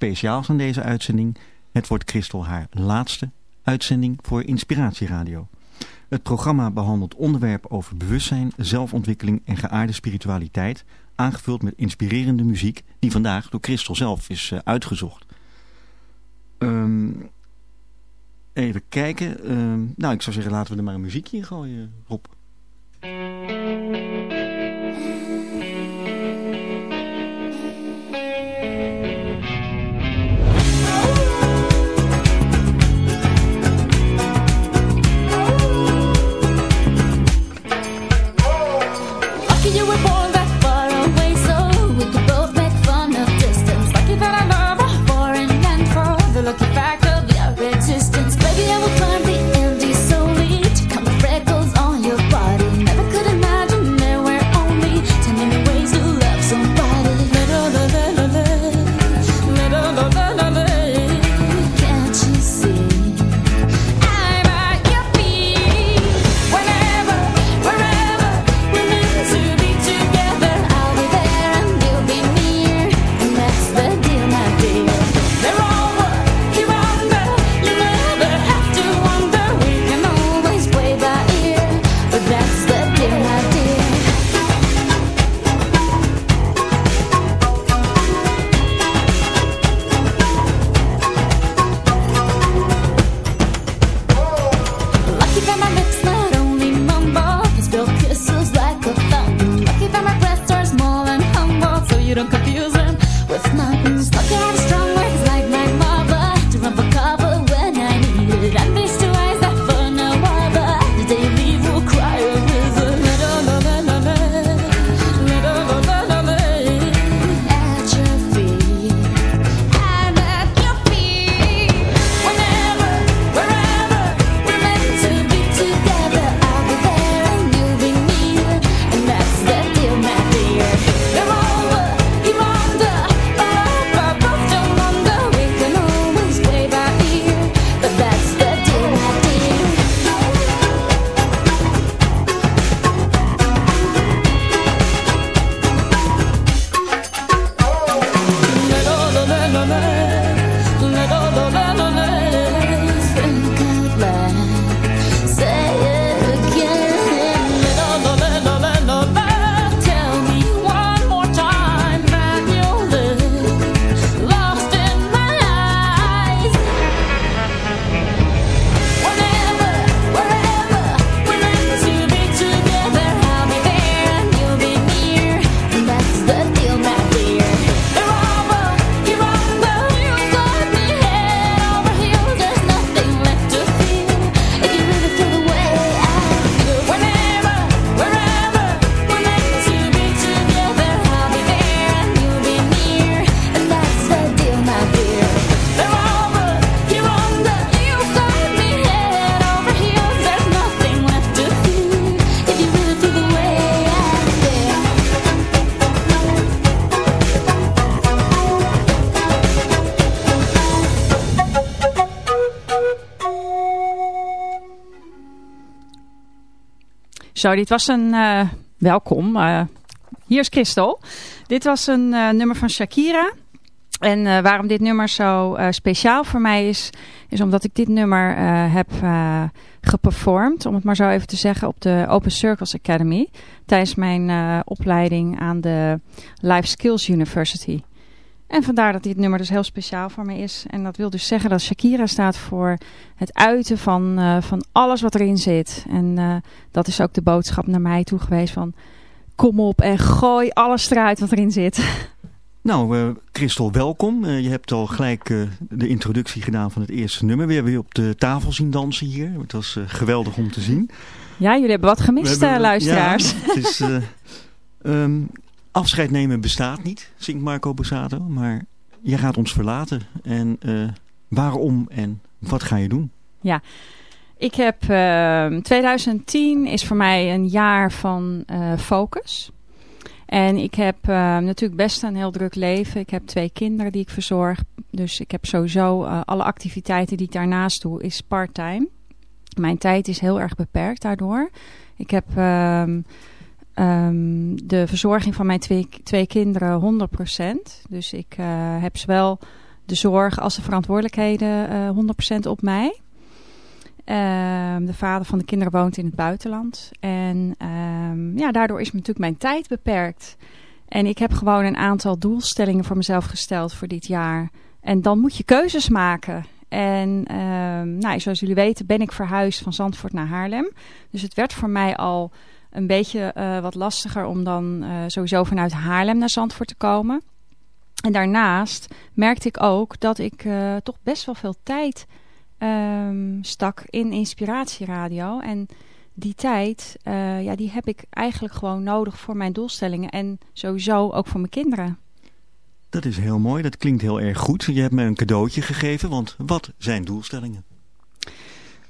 speciaals aan deze uitzending. Het wordt Christel haar laatste uitzending voor Inspiratieradio. Het programma behandelt onderwerpen over bewustzijn, zelfontwikkeling en geaarde spiritualiteit, aangevuld met inspirerende muziek die vandaag door Christel zelf is uh, uitgezocht. Um, even kijken. Um, nou, ik zou zeggen laten we er maar een muziekje in gooien, Rob. Zo, dit was een... Uh, welkom. Uh, hier is Christel. Dit was een uh, nummer van Shakira. En waarom dit nummer zo speciaal voor mij is... is omdat ik dit nummer heb geperformed... om het maar zo even te zeggen... op de Open Circles Academy... tijdens mijn opleiding aan de Life Skills University... En vandaar dat dit nummer dus heel speciaal voor me is. En dat wil dus zeggen dat Shakira staat voor het uiten van, uh, van alles wat erin zit. En uh, dat is ook de boodschap naar mij toe geweest van... Kom op en gooi alles eruit wat erin zit. Nou, uh, Christel, welkom. je hebt al gelijk de introductie gedaan van het eerste nummer. We hebben je op de tafel zien dansen hier. Het was geweldig om te zien. Ja, jullie hebben wat gemist, hebben, luisteraars. Ja, het is... Um, Afscheid nemen bestaat niet, zingt Marco Borsato. Maar je gaat ons verlaten. En uh, waarom en wat ga je doen? Ja, ik heb... Uh, ehm, 2010 is voor mij een jaar van uh, focus. En ik heb uh, natuurlijk best een heel druk leven. Ik heb twee kinderen die ik verzorg. Dus ik heb sowieso alle activiteiten die ik daarnaast doe is part-time. Mijn tijd is heel erg beperkt daardoor. Ik heb... Ehm, de verzorging van mijn twee, twee kinderen 100%. Dus ik uh, heb zowel de zorg als de verantwoordelijkheden uh, 100% op mij. Ehm, de vader van de kinderen woont in het buitenland. En ehm, ja, daardoor is natuurlijk mijn tijd beperkt. En ik heb gewoon een aantal doelstellingen voor mezelf gesteld voor dit jaar. En dan moet je keuzes maken. En nou, zoals jullie weten ben ik verhuisd van Zandvoort naar Haarlem. Dus het werd voor mij al een beetje uh, wat lastiger om dan uh, sowieso vanuit Haarlem naar Zandvoort te komen. En daarnaast merkte ik ook dat ik uh, toch best wel veel tijd um, stak in inspiratieradio. En die tijd, ja, die heb ik eigenlijk gewoon nodig voor mijn doelstellingen. En sowieso ook voor mijn kinderen. Dat is heel mooi, dat klinkt heel erg goed. Je hebt me een cadeautje gegeven, want wat zijn doelstellingen?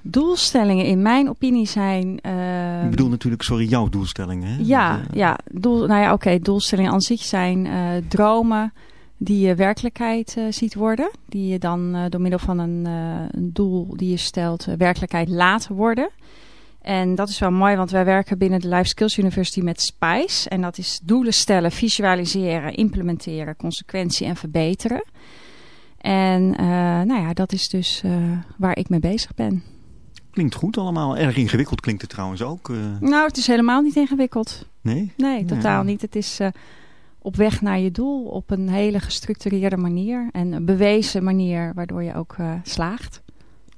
Doelstellingen in mijn opinie zijn... Uh, ik bedoel natuurlijk, sorry, jouw doelstellingen. Hè? Ja, uh, ja, doel, nou ja, oké. doelstellingen aan zich zijn uh, dromen die je werkelijkheid ziet worden. Die je dan door middel van een, een, doel die je stelt werkelijkheid laten worden. En dat is wel mooi, want wij werken binnen de Life Skills University met SPICE. En dat is doelen stellen, visualiseren, implementeren, consequentie en verbeteren. En uh, nou ja, dat is dus uh, waar ik mee bezig ben. Klinkt goed allemaal. Erg ingewikkeld klinkt het trouwens ook. Uh... Nou, het is helemaal niet ingewikkeld. Nee? Nee, totaal ja. niet. Het is op weg naar je doel op een hele gestructureerde manier. En een bewezen manier waardoor je ook slaagt.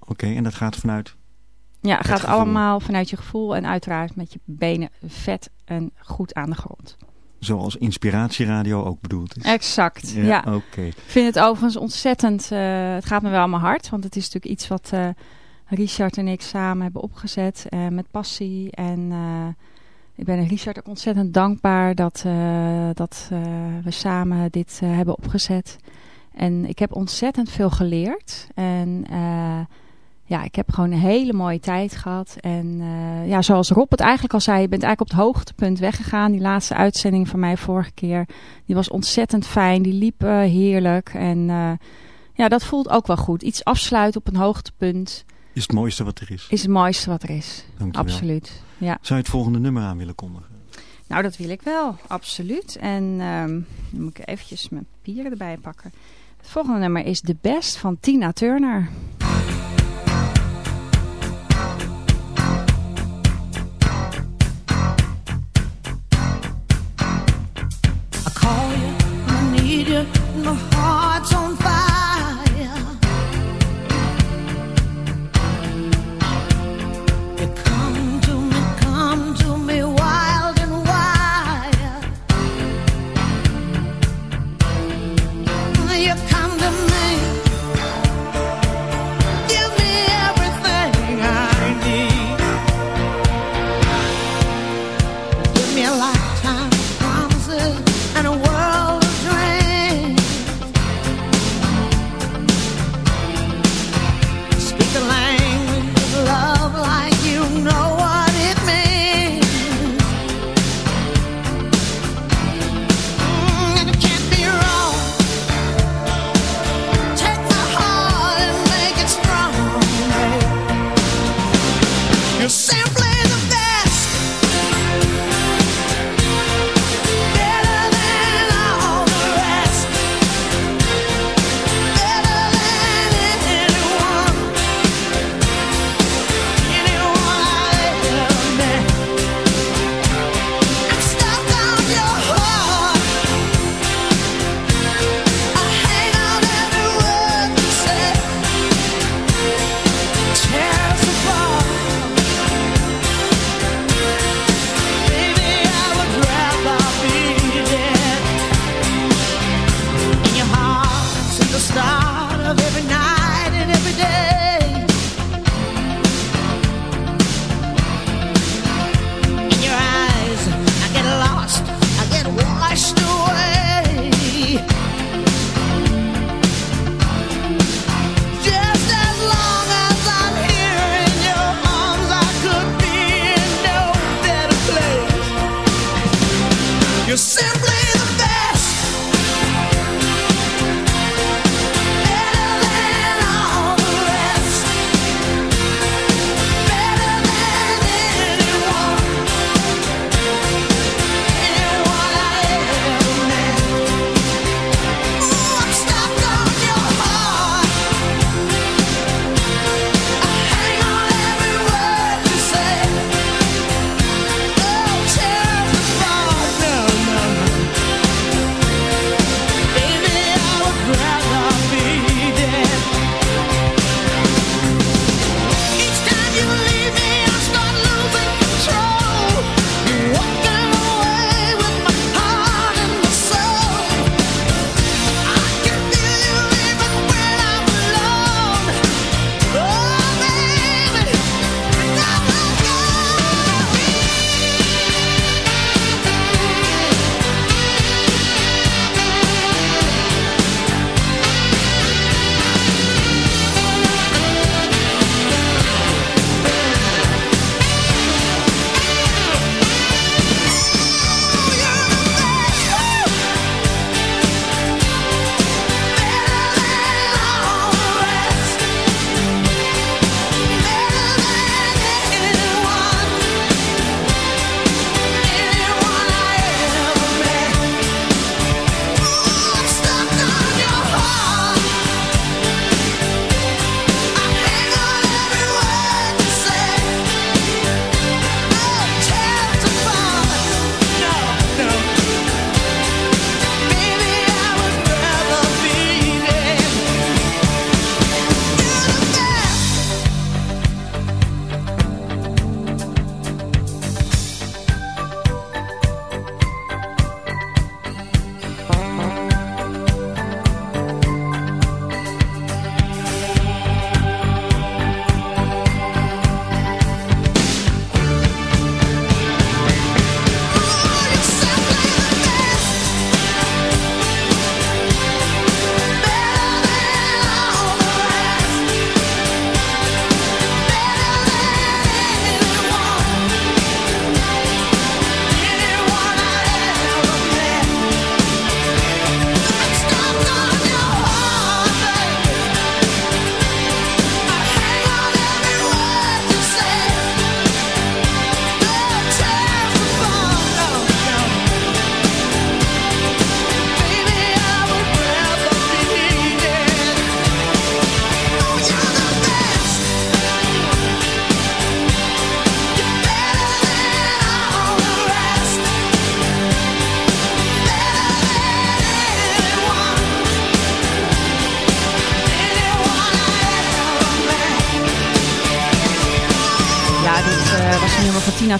Oké, okay, en dat gaat vanuit ja, het gaat gevoel. allemaal vanuit je gevoel en uiteraard met je benen vet en goed aan de grond. Zoals inspiratieradio ook bedoeld is. Exact, ja. ja. Oké. Okay. Ik vind het overigens ontzettend, het gaat me wel aan mijn hart. Want het is natuurlijk iets wat Richard en ik samen hebben opgezet uh, met passie. En ik ben Richard ook ontzettend dankbaar dat, dat we samen dit hebben opgezet. En ik heb ontzettend veel geleerd. En ja, ik heb gewoon een hele mooie tijd gehad. En ja, zoals Rob het eigenlijk al zei, je bent eigenlijk op het hoogtepunt weggegaan. Die laatste uitzending van mij vorige keer, die was ontzettend fijn. Die liep heerlijk. En ja, dat voelt ook wel goed. Iets afsluiten op een hoogtepunt. Is het mooiste wat er is. Is het mooiste wat er is. Dankjewel. Absoluut. Ja. Zou je het volgende nummer aan willen kondigen? Nou, dat wil ik wel. Absoluut. En um, dan moet ik eventjes mijn papieren erbij pakken. Het volgende nummer is The Best van Tina Turner.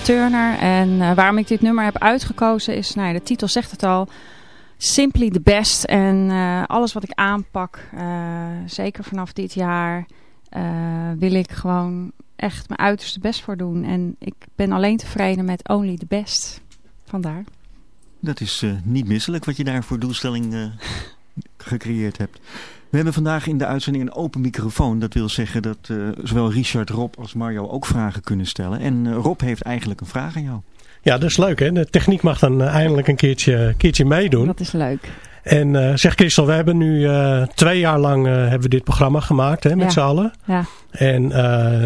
Turner. En uh, waarom ik dit nummer heb uitgekozen is, nou ja, de titel zegt het al, Simply the Best. En uh, alles wat ik aanpak, uh, zeker vanaf dit jaar, wil ik gewoon echt mijn uiterste best voor doen. En ik ben alleen tevreden met Only the Best. Vandaar. Dat is niet misselijk wat je daar voor doelstelling gecreëerd hebt. We hebben vandaag in de uitzending een open microfoon. Dat wil zeggen dat uh, zowel Richard, Rob als Mario ook vragen kunnen stellen. En uh, Rob heeft eigenlijk een vraag aan jou. Ja, dat is leuk hè. De techniek mag dan uh, eindelijk een keertje, keertje meedoen. Dat is leuk. En zeg Christel, we hebben nu twee jaar lang hebben we dit programma gemaakt hè, met ja. z'n allen. Ja. En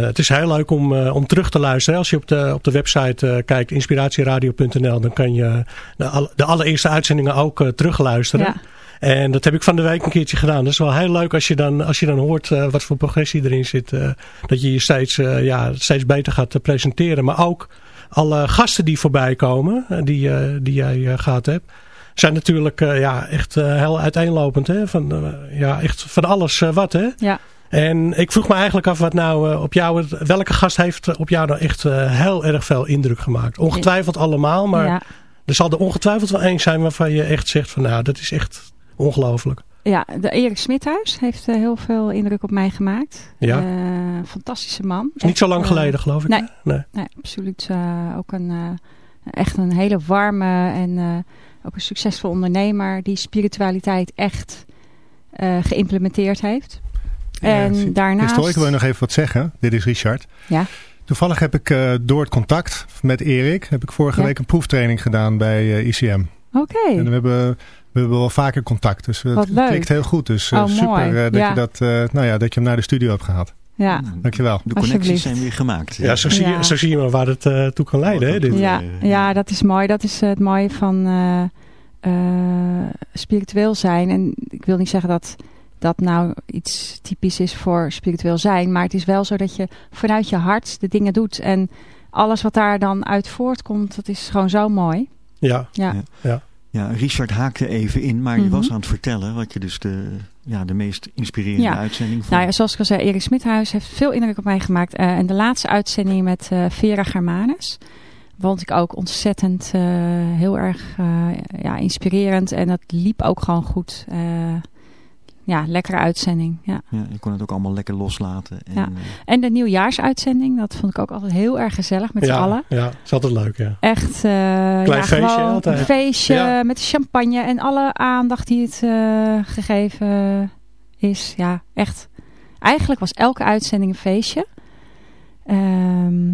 het is heel leuk om, om terug te luisteren. Als je op de, op de website kijkt, inspiratieradio.nl, dan kan je de, de allereerste uitzendingen ook terugluisteren. Ja. En dat heb ik van de week een keertje gedaan. Dat is wel heel leuk als je dan, als je dan hoort uh, wat voor progressie erin zit. Uh, dat je je steeds, uh, ja, steeds beter gaat presenteren. Maar ook alle gasten die voorbij komen, die, die jij gehad hebt. Zijn natuurlijk ja, echt heel uiteenlopend. Hè? Van, ja, echt van alles wat. Hè? Ja. En ik vroeg me eigenlijk af wat nou op jou, welke gast heeft op jou nou echt heel erg veel indruk gemaakt? Ongetwijfeld allemaal, maar ja. er zal er ongetwijfeld wel één zijn waarvan je echt zegt van nou, dat is echt Ongelooflijk. Ja, de Erik Smithuis heeft uh, heel veel indruk op mij gemaakt. Ja. Uh, fantastische man. Is niet zo lang geleden, geloof ik. Nee, nee. nee absoluut. Uh, ook een, echt een hele warme en ook een succesvol ondernemer die spiritualiteit echt geïmplementeerd heeft. Ja, en daarnaast... Ik wil nog even wat zeggen. Dit is Richard. Ja. Toevallig heb ik door het contact met Erik, heb ik vorige Ja. week een proeftraining gedaan bij ICM. Oké. En we hebben, we hebben wel vaker contact, dus het klikt heel goed. Dus eh, Oh, super eh, dat, Ja. je dat, eh, nou ja, dat je hem naar de studio hebt gehaald. Ja. Dankjewel. De connecties zijn weer gemaakt. Ja, zo zie, Ja. Je, zo zie je maar waar het eh, toe kan leiden. Hè, dit. Ja, ja, dat is mooi. Dat is het mooie van eh, eh, spiritueel zijn. En ik wil niet zeggen dat dat nou iets typisch is voor spiritueel zijn. Maar het is wel zo dat je vanuit je hart de dingen doet. En alles wat daar dan uit voortkomt, dat is gewoon zo mooi. Ja, Ja, Ja. Ja, Richard haakte even in, maar je Mhm. was aan het vertellen wat je dus de, ja, de meest inspirerende Ja. uitzending vond. nou ja, zoals ik al zei, Erik Smithuis heeft veel indruk op mij gemaakt. Eh, en de laatste uitzending met eh, Vera Germanes vond ik ook ontzettend eh, heel erg ja, inspirerend. En dat liep ook gewoon goed. Ja, lekkere uitzending. Ja. Ja, je kon het ook allemaal lekker loslaten. En, Ja. eh, En de nieuwjaarsuitzending, dat vond ik ook altijd heel erg gezellig met z'n ja, allen. ja, is altijd leuk. Ja. Echt eh ja, feestje altijd. een feestje Ja. met champagne en alle aandacht die het eh, gegeven is. Ja, echt. Eigenlijk was elke uitzending een feestje. Ehm,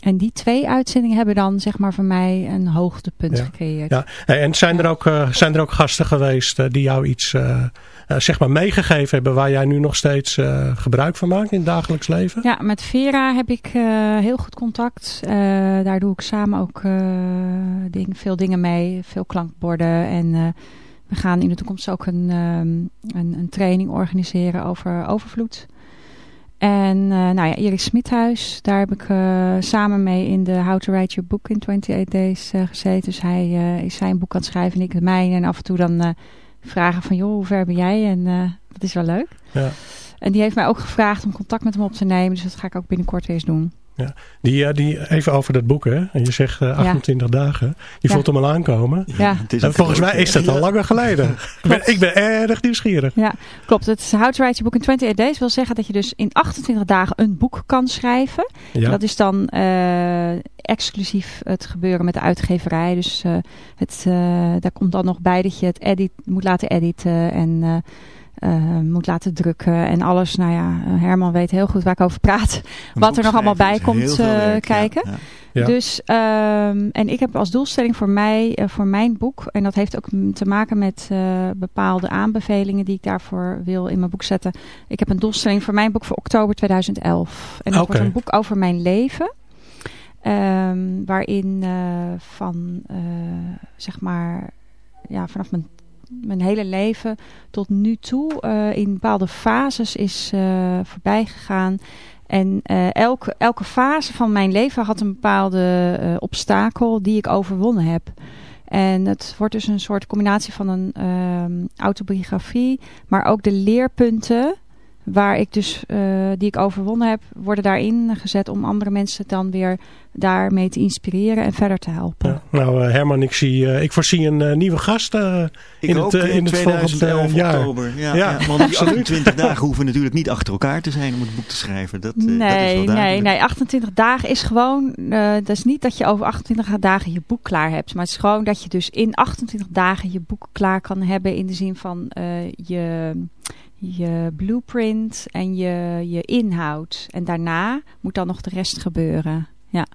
en die twee uitzendingen hebben dan zeg maar voor mij een hoogtepunt Ja. gecreëerd. Ja. En zijn er, ook, eh, zijn er ook gasten geweest eh, die jou iets eh, zeg maar meegegeven hebben waar jij nu nog steeds gebruik van maakt in het dagelijks leven? Ja, met Vera heb ik heel goed contact. Daar doe ik samen ook ding, veel dingen mee. Veel klankborden. En we gaan in de toekomst ook een, ehm, een, een training organiseren over overvloed. En eh, nou ja, Erik Smithuis, daar heb ik eh, samen mee in de How to Write Your Book in 28 Days eh, gezeten. Dus hij is zijn boek aan het schrijven en ik het mijne. En af en toe dan vragen van, joh, hoe ver ben jij? En dat is wel leuk. Ja. En die heeft mij ook gevraagd om contact met hem op te nemen. Dus dat ga ik ook binnenkort eens doen. Die, eh, die, even over dat boek, hè? En je zegt eh, 28 dagen. Je Ja. voelt hem al aankomen. Ja, En volgens mij is dat al langer geleden. ik, ben, ik ben erg nieuwsgierig. klopt. Het is How to Write Your Book in 28 Days wil zeggen dat je dus in 28 dagen een boek kan schrijven. Ja. Dat is dan eh, exclusief het gebeuren met de uitgeverij. Dus eh, het, eh, daar komt dan nog bij dat je het edit, moet laten editen en eh, eh, moet laten drukken en alles. Nou ja, eh, Herman weet heel goed waar ik over praat. Een wat er nog allemaal bij komt, eh, werk, kijken. ja. Ja. Dus, ehm, en ik heb als doelstelling voor mij, voor mijn boek, en dat heeft ook te maken met eh, bepaalde aanbevelingen die ik daarvoor wil in mijn boek zetten. Ik heb een doelstelling voor mijn boek voor oktober 2011. En dat wordt een boek over mijn leven. ehm, waarin eh, van, eh, zeg maar, ja, vanaf mijn, mijn hele leven tot nu toe eh, in bepaalde fases is eh, voorbij gegaan. En eh, elke, elke fase van mijn leven had een bepaalde obstakel die ik overwonnen heb. En het wordt dus een soort combinatie van een ehm, autobiografie, maar ook de leerpunten waar ik dus, die ik overwonnen heb, worden daarin gezet om andere mensen dan weer daarmee te inspireren en verder te helpen. Ja, nou Herman, ik, zie, ik voorzie een nieuwe gast in, het, in het volgende jaar. oktober. Ja, ja, want die 28 dagen hoeven natuurlijk niet achter elkaar te zijn om het boek te schrijven. Dat, nee, dat is wel nee, nee, 28 dagen is gewoon, dat is niet dat je over 28 dagen je boek klaar hebt. Maar het is gewoon dat je dus in 28 dagen je boek klaar kan hebben in de zin van je je blueprint en je, je inhoud. En daarna moet dan nog de rest gebeuren. Ja.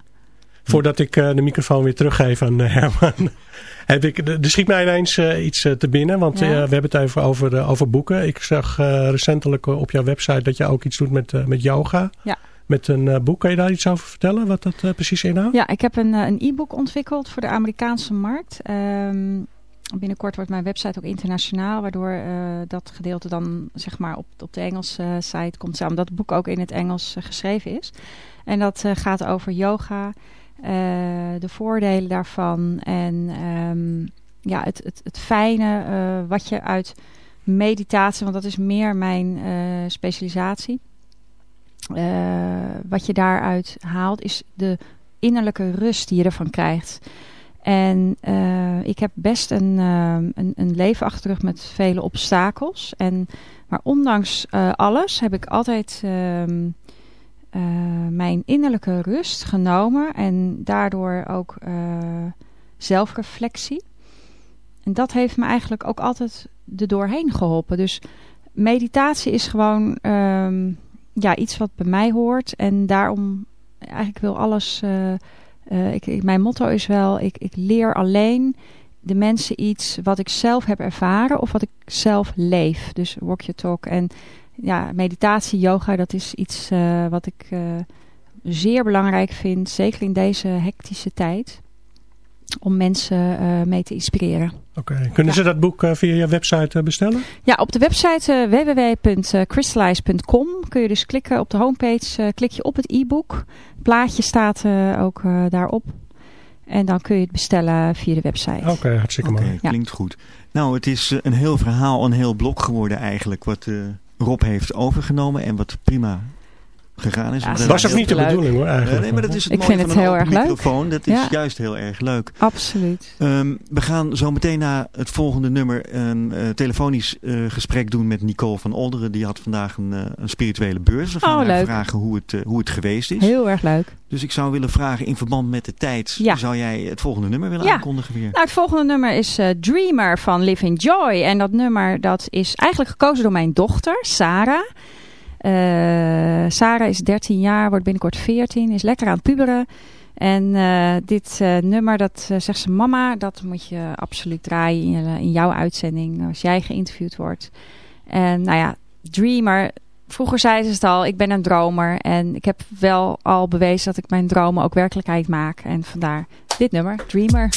Voordat ik uh, de microfoon weer teruggeef aan uh, Herman. heb ik, er schiet mij ineens uh, iets te binnen. Want we hebben het even over, over boeken. Ik zag recentelijk op jouw website dat je ook iets doet met, met yoga. Ja. Met een boek. Kan je daar iets over vertellen? Wat dat precies inhoudt? Ja, ik heb een, een e-book ontwikkeld voor de Amerikaanse markt. Um, binnenkort wordt mijn website ook internationaal, waardoor uh, dat gedeelte dan zeg maar op, op de Engelse site komt samen. Dat het boek ook in het Engels uh, geschreven is. En dat gaat over yoga, de voordelen daarvan en um, ja, het, het, het fijne wat je uit meditatie, want dat is meer mijn specialisatie. wat je daaruit haalt is de innerlijke rust die je ervan krijgt. En uh, ik heb best een, uh, een, een, leven achter met vele obstakels. En, maar ondanks uh, alles heb ik altijd ehm, mijn innerlijke rust genomen. En daardoor ook zelfreflectie. En dat heeft me eigenlijk ook altijd er doorheen geholpen. Dus meditatie is gewoon um, ja, iets wat bij mij hoort. En daarom eigenlijk wil alles uh, ik, mijn motto is wel, ik, ik leer alleen de mensen iets wat ik zelf heb ervaren of wat ik zelf leef. Dus walk your talk. En ja, meditatie, yoga, dat is iets uh, wat ik uh, zeer belangrijk vind. Zeker in deze hectische tijd om mensen mee te inspireren. Oké, kunnen ze dat boek uh, via je website uh, bestellen? Ja, op de website www.crystallize.com kun je dus klikken op de homepage, klik je op het e-book. Plaatje staat ook daarop. En dan kun je het bestellen via de website. Oké, hartstikke mooi. Okay, klinkt goed. Nou, het is een heel verhaal, een heel blok geworden eigenlijk, wat Rob heeft overgenomen en wat prima gegaan is. dat was ook niet de bedoeling hoor eigenlijk. nee, maar dat is het ik mooie vind van het heel erg microfoon. Dat is juist heel erg leuk. Absoluut. Um, we gaan zo meteen na het volgende nummer een uh, telefonisch uh, gesprek doen met Nicole van Olderen. Die had vandaag een, uh, een spirituele beurs. We gaan oh, haar vragen hoe het, hoe het geweest is. Heel erg leuk. Dus ik zou willen vragen in verband met de tijd. Ja. Zou jij het volgende nummer willen ja. aankondigen weer? Nou, het volgende nummer is Dreamer van Living Joy. En dat nummer dat is eigenlijk gekozen door mijn dochter, Sarah. Uh, Sarah is 13 jaar, wordt binnenkort 14, is lekker aan het puberen. En uh, dit uh, nummer, dat zegt ze, mama, dat moet je absoluut draaien in, in, jouw uitzending als jij geïnterviewd wordt. En nou ja, Dreamer, vroeger zei ze het al, ik ben een dromer. En ik heb wel al bewezen dat ik mijn dromen ook werkelijkheid maak. En vandaar dit nummer, Dreamer.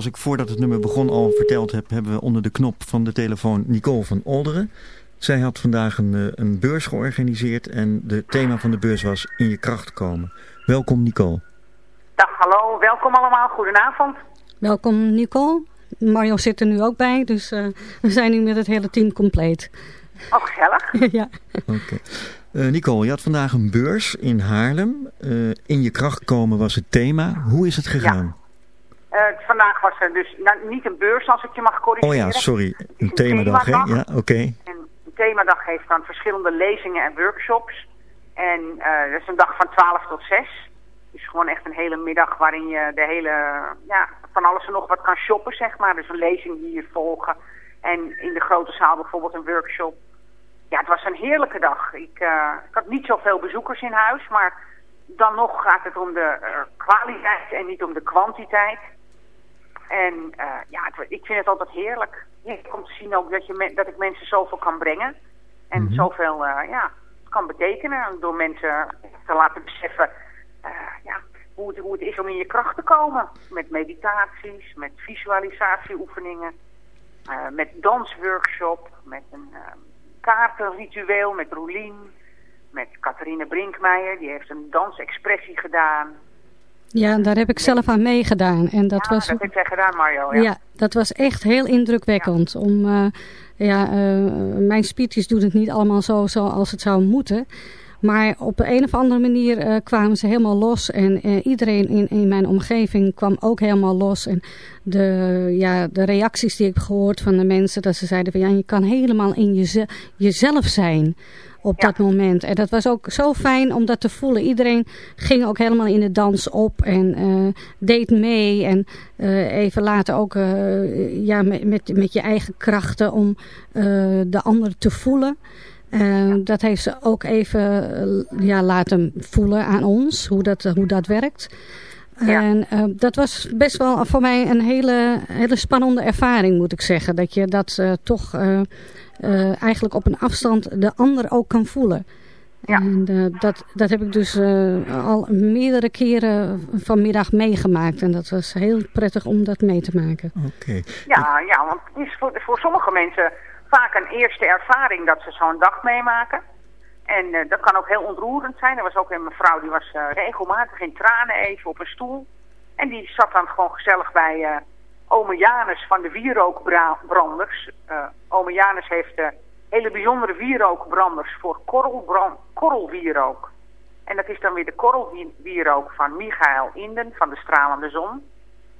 Zoals ik voordat het nummer begon al verteld heb, hebben we onder de knop van de telefoon Nicole van Olderen. Zij had vandaag een, eh, een beurs georganiseerd en het thema van de beurs was in je kracht komen. Welkom Nicole. Dag, hallo. Welkom allemaal. Goedenavond. Welkom Nicole. Mario zit er nu ook bij, dus uh, we zijn nu met het hele team compleet. Oh, gezellig. ja. Oké. Uh, Nicole, je had vandaag een beurs in Haarlem. Uh, in je kracht komen was het thema. Hoe is het gegaan? Ja. Vandaag was er dus nou, niet een beurs, als ik je mag corrigeren. Oh ja, sorry. Een, een themadag, hè? Ja, oké. Okay. Een themadag heeft dan verschillende lezingen en workshops. En dat is een dag van 12 tot 6 is gewoon echt een hele middag waarin je de hele, ja, van alles en nog wat kan shoppen, zeg maar. Dus een lezing hier volgen. En in de grote zaal bijvoorbeeld een workshop. Ja, het was een heerlijke dag. Ik, uh, ik had niet zoveel bezoekers in huis, maar dan nog gaat het om de kwaliteit en niet om de kwantiteit. En uh, ja, ik vind het altijd heerlijk. Om te zien ook dat, je dat ik mensen zoveel kan brengen. En mm -hmm. zoveel ja, kan betekenen door mensen te laten beseffen uh, ja, hoe, het, hoe het is om in je kracht te komen. Met meditaties, met visualisatieoefeningen, met dansworkshop, met een kaartenritueel met Roelien, met Catharine Brinkmeijer, die heeft een dansexpressie gedaan. Ja, daar heb ik zelf aan meegedaan. En dat ja, was, dat heb jij gedaan Mario. Ja. ja, dat was echt heel indrukwekkend. Ja. Om, uh, ja, uh, mijn speeches doen het niet allemaal zo zoals het zou moeten. Maar op een of andere manier uh, kwamen ze helemaal los. En uh, iedereen in, in mijn omgeving kwam ook helemaal los. En de, ja, de reacties die ik heb gehoord van de mensen. Dat ze zeiden van ja, je kan helemaal in jeze jezelf zijn op ja. dat moment. En dat was ook zo fijn om dat te voelen. Iedereen ging ook helemaal in de dans op en uh, deed mee. En uh, even later ook uh, ja, met, met, met je eigen krachten om de ander te voelen. Uh, dat heeft ze ook even uh, ja, laten voelen aan ons, hoe dat, uh, hoe dat werkt. Ja. En dat was best wel voor mij een hele, hele spannende ervaring, moet ik zeggen. Dat je dat toch eigenlijk op een afstand de ander ook kan voelen. Ja. En dat, dat heb ik dus al meerdere keren vanmiddag meegemaakt. En dat was heel prettig om dat mee te maken. Okay. Ja, ja, want het is voor, voor sommige mensen vaak een eerste ervaring dat ze zo'n dag meemaken. En uh, dat kan ook heel ontroerend zijn. Er was ook een mevrouw die was uh, regelmatig in tranen even op een stoel. En die zat dan gewoon gezellig bij uh, ome Janus van de wierookbranders. ome Janus heeft hele bijzondere wierookbranders voor korrelwierook. En dat is dan weer de korrelwierook van Michael Inden van de Stralende Zon.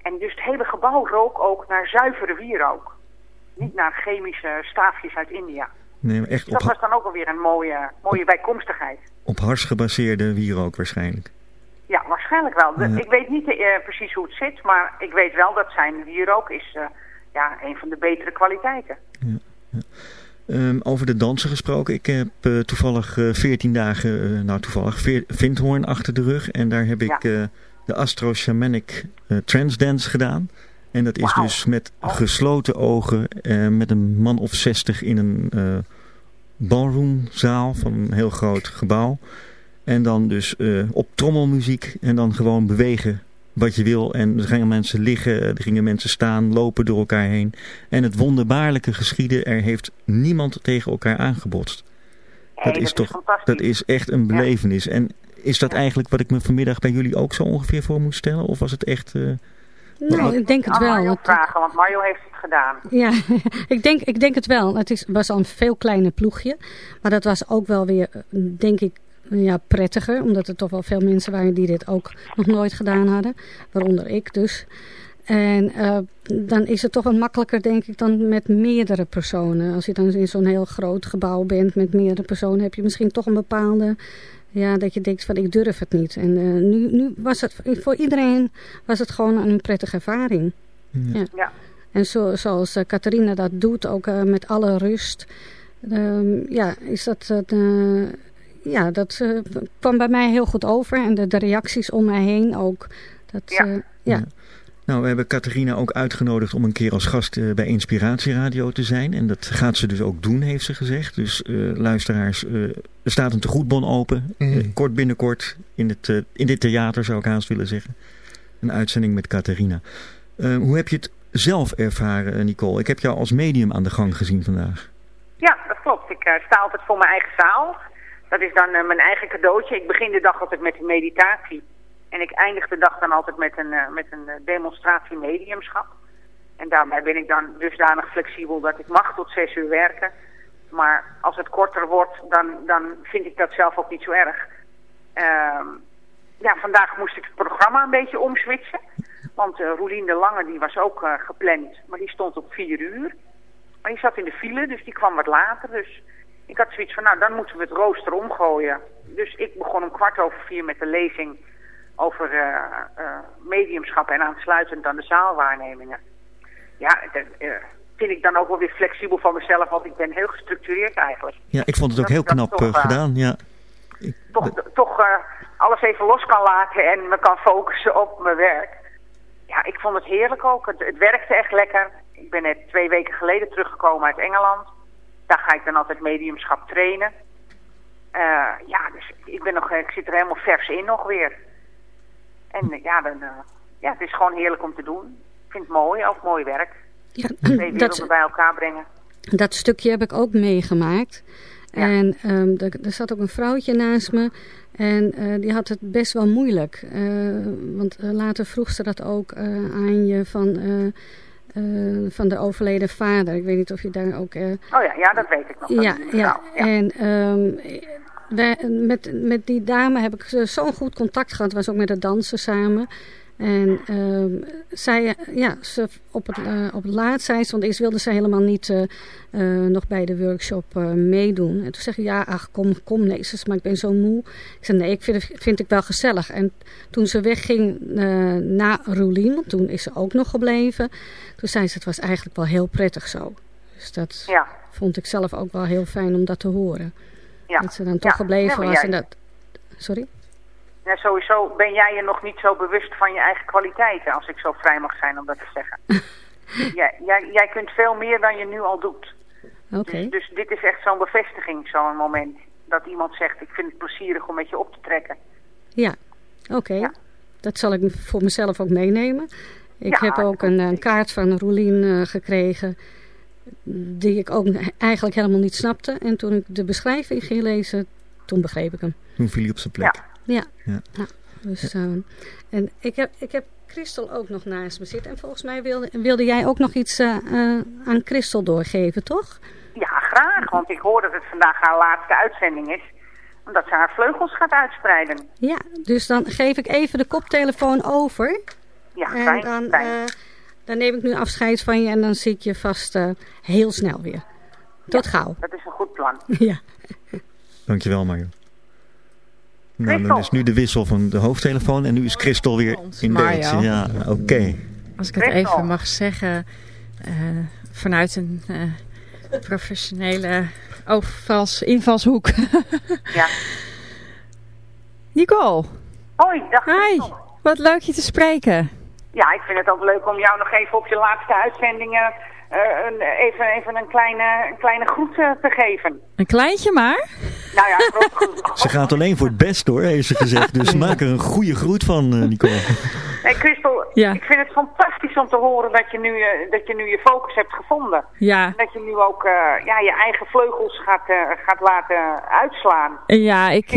En dus het hele gebouw rook ook naar zuivere wierook niet naar chemische staafjes uit India. Nee, echt dat was dan ook alweer een mooie, mooie bijkomstigheid. Op hars gebaseerde wierook waarschijnlijk. Ja, waarschijnlijk wel. Ja. Ik weet niet uh, precies hoe het zit, maar ik weet wel dat zijn wierook is uh, ja, een van de betere kwaliteiten. Ja, ja. Um, over de dansen gesproken. Ik heb uh, toevallig 14 dagen, nou toevallig, Vindhoorn achter de rug. En daar heb ik de Astro Shamanic Trance Dance gedaan. En dat is wow. dus met gesloten ogen, uh, met een man of zestig in een uh, ballroomzaal van een heel groot gebouw. En dan dus uh, op trommelmuziek en dan gewoon bewegen wat je wil. En er gingen mensen liggen, er gingen mensen staan, lopen door elkaar heen. En het wonderbaarlijke geschieden, er heeft niemand tegen elkaar aangebotst. Hey, dat, dat, is toch, dat is echt een belevenis. Ja. En is dat eigenlijk wat ik me vanmiddag bij jullie ook zo ongeveer voor moest stellen? Of was het echt... Nou, ik denk het wel. Mario vragen, want Mario heeft het gedaan. Ja, ik denk, ik denk het wel. Het is, was al een veel kleiner ploegje. Maar dat was ook wel weer, denk ik, ja, prettiger. Omdat er toch wel veel mensen waren die dit ook nog nooit gedaan hadden. Waaronder ik dus. En uh, dan is het toch wat makkelijker, denk ik, dan met meerdere personen. Als je dan in zo'n heel groot gebouw bent met meerdere personen... heb je misschien toch een bepaalde ja, dat je denkt van ik durf het niet. En uh, nu, nu was het voor iedereen was het gewoon een prettige ervaring. Ja. ja. ja. En zo, zoals uh, Catharina dat doet, ook uh, met alle rust. Uh, ja, is dat... ja, dat kwam bij mij heel goed over. En de, de reacties om mij heen ook. Dat, ja. ja. Nou, we hebben Catharina ook uitgenodigd om een keer als gast uh, bij Inspiratieradio te zijn. En dat gaat ze dus ook doen, heeft ze gezegd. Dus uh, luisteraars, uh, er staat een tegoedbon open. Mm. kort binnenkort in, het, in dit theater zou ik haast willen zeggen. Een uitzending met Catharina. hoe heb je het zelf ervaren, Nicole? Ik heb jou als medium aan de gang gezien vandaag. Ja, dat klopt. Ik sta altijd voor mijn eigen zaal. Dat is dan mijn eigen cadeautje. Ik begin de dag altijd met een meditatie. En ik eindig de dag dan altijd met een, met een demonstratie mediumschap. En daarmee ben ik dan dusdanig flexibel dat ik mag tot zes uur werken. Maar als het korter wordt, dan, dan vind ik dat zelf ook niet zo erg. Uh, ja, vandaag moest ik het programma een beetje omswitchen. Want uh, Roelien de Lange die was ook gepland, maar die stond op vier uur. Maar die zat in de file, dus die kwam wat later. Dus ik had zoiets van, nou dan moeten we het rooster omgooien. Dus ik begon om kwart over vier met de lezing over uh, mediumschap en aansluitend aan de zaalwaarnemingen. Ja, dat vind ik dan ook wel weer flexibel van mezelf, want ik ben heel gestructureerd eigenlijk. Ja, ik vond het ook heel knap toch, gedaan, ja. Ik, toch toch alles even los kan laten en me kan focussen op mijn werk. Ja, ik vond het heerlijk ook. Het, het werkte echt lekker. Ik ben net twee weken geleden teruggekomen uit Engeland. Daar ga ik dan altijd mediumschap trainen. Uh, ja, dus ik, ben nog, ik zit er helemaal vers in nog weer. En ja, dan, uh, ja, het is gewoon heerlijk om te doen. Ik vind het mooi, ook mooi werk. Ja, Twee werelden dat, bij elkaar brengen. Dat stukje heb ik ook meegemaakt. Ja. En um, er, er, zat ook een vrouwtje naast me. En uh, die had het best wel moeilijk. Uh, want later vroeg ze dat ook aan je van, van de overleden vader. Ik weet niet of je daar ook... oh ja, ja, dat weet ik nog. Ja, ja. ja. En um, wij, met, met die dame heb ik zo'n goed contact gehad. was ook met het dansen samen. En uh, zij, ja, ze op het, uh, op het laatst zei ze, want eerst wilde ze helemaal niet uh, nog bij de workshop meedoen. En toen zeg ik, ja, ach, kom, kom, nee, ze maar ik ben zo moe. Ik zei, nee, ik vind, het, vind ik wel gezellig. En toen ze wegging na Roelien, toen is ze ook nog gebleven. Toen zei ze, het was eigenlijk wel heel prettig zo. Dus dat ja. vond ik zelf ook wel heel fijn om dat te horen. Ja. Dat ze dan toch ja. gebleven was. En dat, sorry? Ja, sowieso ben jij je nog niet zo bewust van je eigen kwaliteiten, als ik zo vrij mag zijn om dat te zeggen. ja, jij, jij kunt veel meer dan je nu al doet. Okay. Dus, dus, dit is echt zo'n bevestiging, zo'n moment. Dat iemand zegt, ik vind het plezierig om met je op te trekken. Ja, oké. Ja. Dat zal ik voor mezelf ook meenemen. Ik ja, heb ook een, een, kaart van Roelien uh, gekregen die ik ook eigenlijk helemaal niet snapte. En toen ik de beschrijving ging lezen, toen begreep ik hem. Toen viel hij op zijn plek. Ja. Ja. ja. dus, uh, en ik heb, ik heb Christel ook nog naast me zitten. En volgens mij wilde, wilde jij ook nog iets uh, uh, aan Christel doorgeven, toch? Ja, graag. Want ik hoor dat het vandaag haar laatste uitzending is. Omdat ze haar vleugels gaat uitspreiden. Ja, dus dan geef ik even de koptelefoon over. Ja, fijn. En dan, fijn. Dan neem ik nu afscheid van je en dan zie ik je vast heel snel weer. Tot ja, gauw. Dat is een goed plan. ja. Dankjewel Mario. Nou, dan is nu de wissel van de hoofdtelefoon en nu is Christel weer in beeld. Ja, oké. Okay. Als ik het even mag zeggen, uh, vanuit een uh, professionele overvals, invalshoek. ja. Nicole. Hoi, dag Hi, wat leuk je te spreken. Ja, ik vind het ook leuk om jou nog even op je laatste uitzendingen een, even, even een kleine, een kleine groet uh, te geven. Een kleintje maar? Nou ja, groot, groet, Ze gaat alleen voor het best hoor, heeft ze gezegd. Dus maak er een goede groet van, uh, Nicole. Nee, Christel, ja. ik vind het fantastisch om te horen dat je nu, dat je, nu je focus hebt gevonden. Ja. Dat je nu ook ja, je eigen vleugels gaat, gaat laten uitslaan. Ja, ik,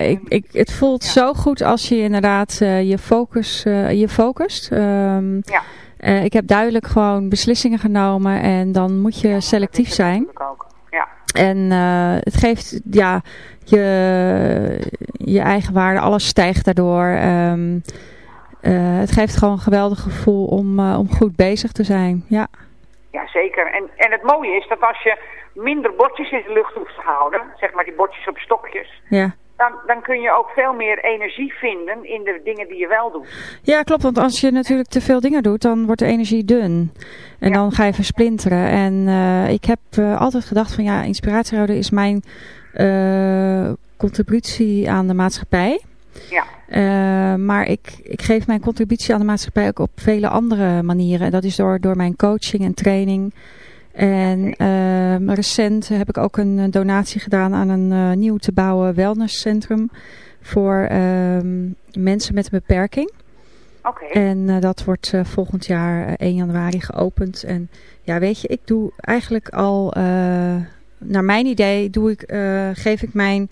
ik, ik, het voelt ja. zo goed als je inderdaad je focus je focust. Um, ja. Uh, ik heb duidelijk gewoon beslissingen genomen en dan moet je ja, selectief zijn. Ja. En uh, het geeft ja, je, je eigen waarde, alles stijgt daardoor. Um, uh, het geeft gewoon een geweldig gevoel om, om goed bezig te zijn. Ja, ja zeker. En, en het mooie is dat als je minder bordjes in de lucht hoeft te houden, zeg maar die bordjes op stokjes... Ja dan, dan kun je ook veel meer energie vinden in de dingen die je wel doet. Ja, klopt. Want als je natuurlijk te veel dingen doet, dan wordt de energie dun. En ja. dan ga je versplinteren. En uh, ik heb uh, altijd gedacht van ja, inspiratiehouden is mijn uh, contributie aan de maatschappij. Ja. maar ik, ik geef mijn contributie aan de maatschappij ook op vele andere manieren. En dat is door, door mijn coaching en training... En uh, recent heb ik ook een donatie gedaan aan een uh, nieuw te bouwen wellnesscentrum voor uh, mensen met een beperking. Oké. En dat wordt volgend jaar 1 januari geopend. En ja, weet je, ik doe eigenlijk al, naar mijn idee, doe ik, geef ik mijn,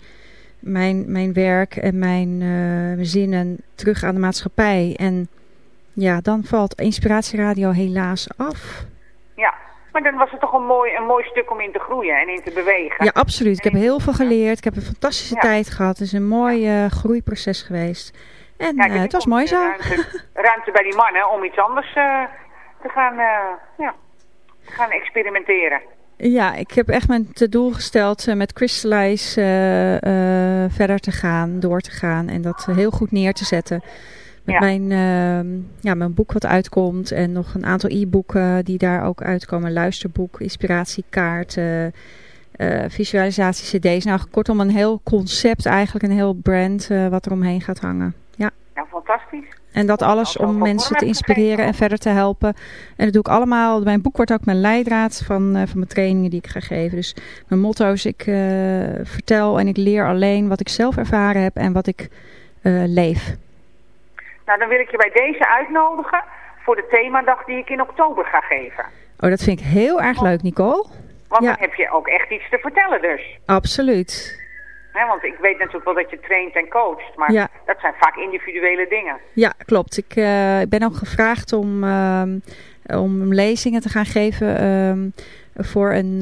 mijn, mijn werk en mijn zinnen terug aan de maatschappij. En ja, dan valt Inspiratieradio helaas af. Maar dan was het toch een mooi, een mooi stuk om in te groeien en in te bewegen. Ja, absoluut. Ik heb heel veel geleerd. Ik heb een fantastische tijd gehad. Het is een mooi uh, groeiproces geweest. En ja, uh, het was mooi zo. Ruimte, ruimte, bij die mannen om iets anders uh, te, gaan, ja, te gaan experimenteren. Ja, ik heb echt mijn doel gesteld met Crystallize verder te gaan, door te gaan en dat heel goed neer te zetten. Met mijn, uh, ja, mijn boek wat uitkomt en nog een aantal e-boeken die daar ook uitkomen. Luisterboek, inspiratiekaarten, uh, visualisatie cd's. Nou, kortom een heel concept eigenlijk, een heel brand uh, wat er omheen gaat hangen. Ja, ja fantastisch. En dat alles om mensen te inspireren en verder te helpen. En dat doe ik allemaal. Mijn boek wordt ook mijn leidraad van, uh, van mijn trainingen die ik ga geven. Dus mijn motto is ik vertel en ik leer alleen wat ik zelf ervaren heb en wat ik leef. Nou, dan wil ik je bij deze uitnodigen voor de themadag die ik in oktober ga geven. Oh, dat vind ik heel erg leuk, Nicole. Want dan heb je ook echt iets te vertellen dus. Absoluut. want ik weet natuurlijk wel dat je traint en coacht, maar ja. dat zijn vaak individuele dingen. Ja, klopt. Ik, uh, ik ben ook gevraagd om, uh, om lezingen te gaan geven uh, voor een,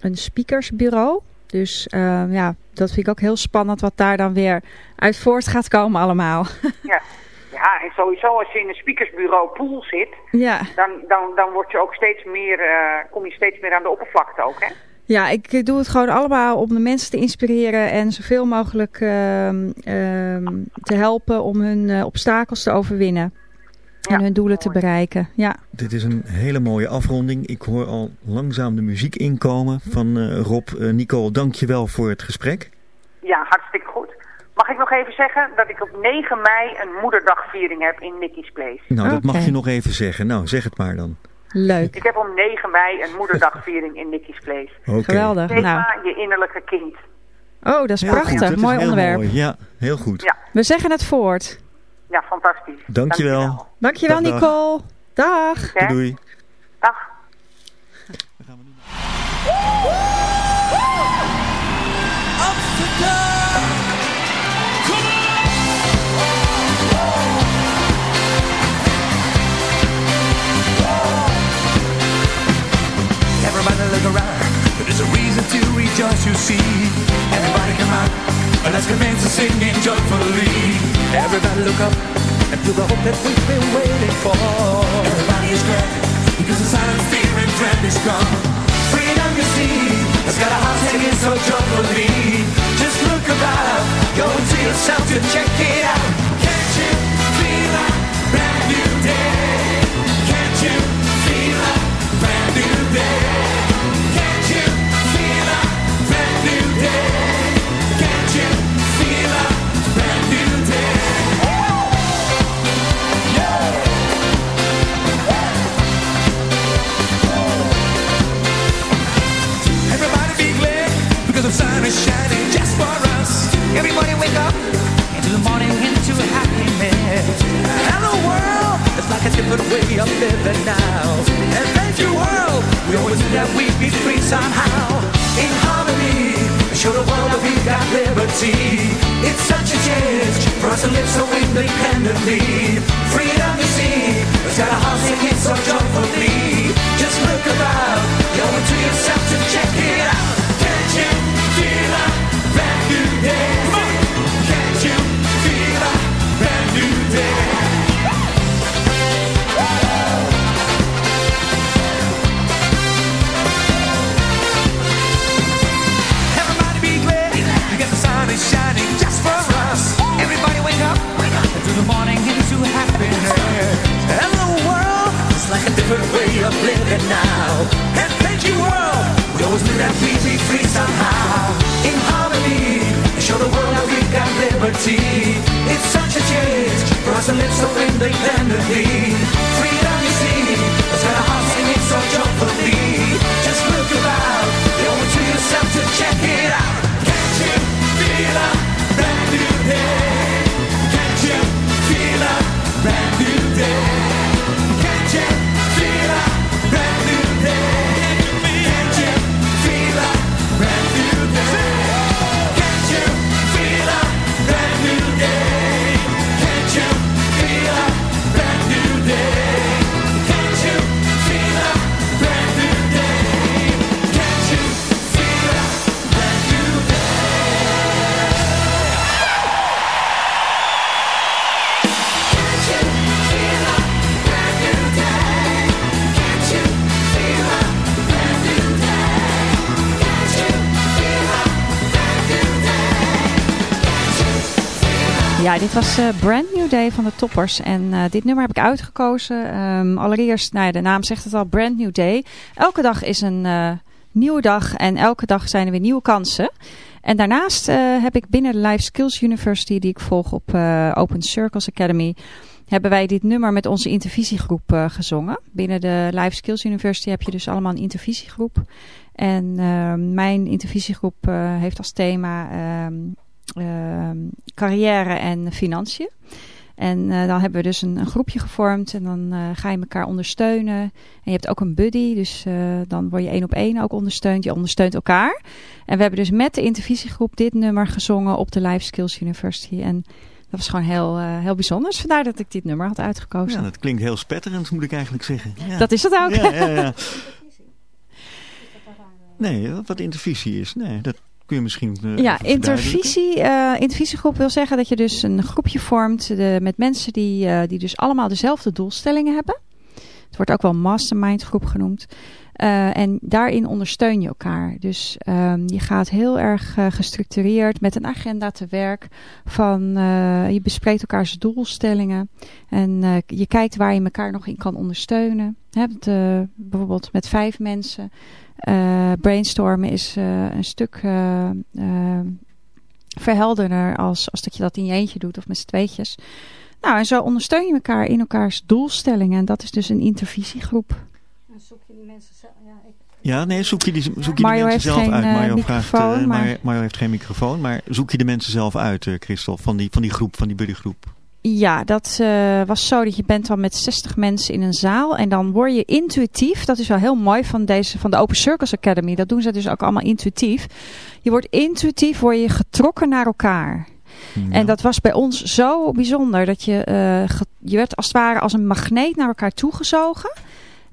een speakersbureau. Dus uh, ja, dat vind ik ook heel spannend wat daar dan weer uit voort gaat komen allemaal. ja. ja, en sowieso als je in een speakersbureau pool zit, ja. dan, dan, dan word je ook steeds meer, uh, kom je steeds meer aan de oppervlakte ook, hè? Ja, ik doe het gewoon allemaal om de mensen te inspireren en zoveel mogelijk uh, te helpen om hun uh, obstakels te overwinnen en hun doelen te bereiken. Ja. Dit is een hele mooie afronding. Ik hoor al langzaam de muziek inkomen van uh, Rob. Uh, Nicole, dank je wel voor het gesprek. Ja, hartstikke goed. Mag ik nog even zeggen dat ik op 9 mei een moederdagviering heb in Nicky's Place? Nou, dat mag je nog even zeggen. Nou, zeg het maar dan. Leuk. Ik heb om 9 mei een moederdagviering in Nicky's Place. Okay. Geweldig. Thema nou. je innerlijke kind. Oh, dat is heel prachtig. Goed, mooi onderwerp. Mooi. Ja, heel goed. Ja. We zeggen het voort. Ja, fantastisch. Dankjewel. Dankjewel, Dankjewel dag, Nicole. Dag. Doei, doei. Dag. Dan gaan we nu Everybody look around. There's a reason to rejoice, you see. Everybody come out. Let's commence to singing joyfully. Everybody look up and feel the hope that we've been waiting for. Everybody is glad because the silent fear and dread is gone. Freedom you see has got a heart singing so joyfully. Just look about, go into yourself to check it out. Ja, dit was uh, Brand New Day van de Toppers. En uh, dit nummer heb ik uitgekozen. Um, allereerst, nou de naam zegt het al, Brand New Day. Elke dag is een uh, nieuwe dag en elke dag zijn er weer nieuwe kansen. En daarnaast heb ik binnen de Life Skills University, die ik volg op Open Circles Academy, hebben wij dit nummer met onze intervisiegroep gezongen. Binnen de Life Skills University heb je dus allemaal een intervisiegroep. En ehm, mijn intervisiegroep heeft als thema Ehm, carrière en financiën. En uh, dan hebben we dus een, een groepje gevormd en dan uh, ga je elkaar ondersteunen. En je hebt ook een buddy, dus uh, dan word je één op één ook ondersteund. Je ondersteunt elkaar. En we hebben dus met de intervisiegroep dit nummer gezongen op de Life Skills University. En dat was gewoon heel, heel bijzonder. Dus vandaar dat ik dit nummer had uitgekozen. Ja, dat klinkt heel spetterend, moet ik eigenlijk zeggen. Ja. Dat is het ook. Ja, ja, ja. Nee, wat intervisie is. Nee, dat, Kun je misschien uh, Ja, intervisie, uh, intervisiegroep wil zeggen dat je dus een groepje vormt de, met mensen die, uh, die dus allemaal dezelfde doelstellingen hebben. Het wordt ook wel mastermind groep genoemd. En daarin ondersteun je elkaar. Dus um, je gaat heel erg gestructureerd met een agenda te werk. Van, je bespreekt elkaars doelstellingen. En je kijkt waar je elkaar nog in kan ondersteunen. Hebt, bijvoorbeeld met vijf mensen brainstormen is een stuk verhelderder als, als dat je dat in je eentje doet of met z'n tweetjes. Nou, en zo ondersteun je elkaar in elkaars doelstellingen. En dat is dus een intervisiegroep. Zoek je die mensen zelf... Ja, ik... ja, nee, zoek je die, zoek je Mario die mensen zelf geen, uit. Mario, vraagt, maar... maar... Mario heeft geen microfoon, maar zoek je de mensen zelf uit, Christel, van die, van die groep, van die buddygroep? Ja, dat uh, was zo dat je bent dan met 60 mensen in een zaal en dan word je intuïtief, dat is wel heel mooi van deze van de Open Circles Academy, dat doen ze dus ook allemaal intuïtief. Je wordt intuïtief, word je getrokken naar elkaar. Ja. En dat was bij ons zo bijzonder dat je, uh, je werd als het ware als een magneet naar elkaar toegezogen.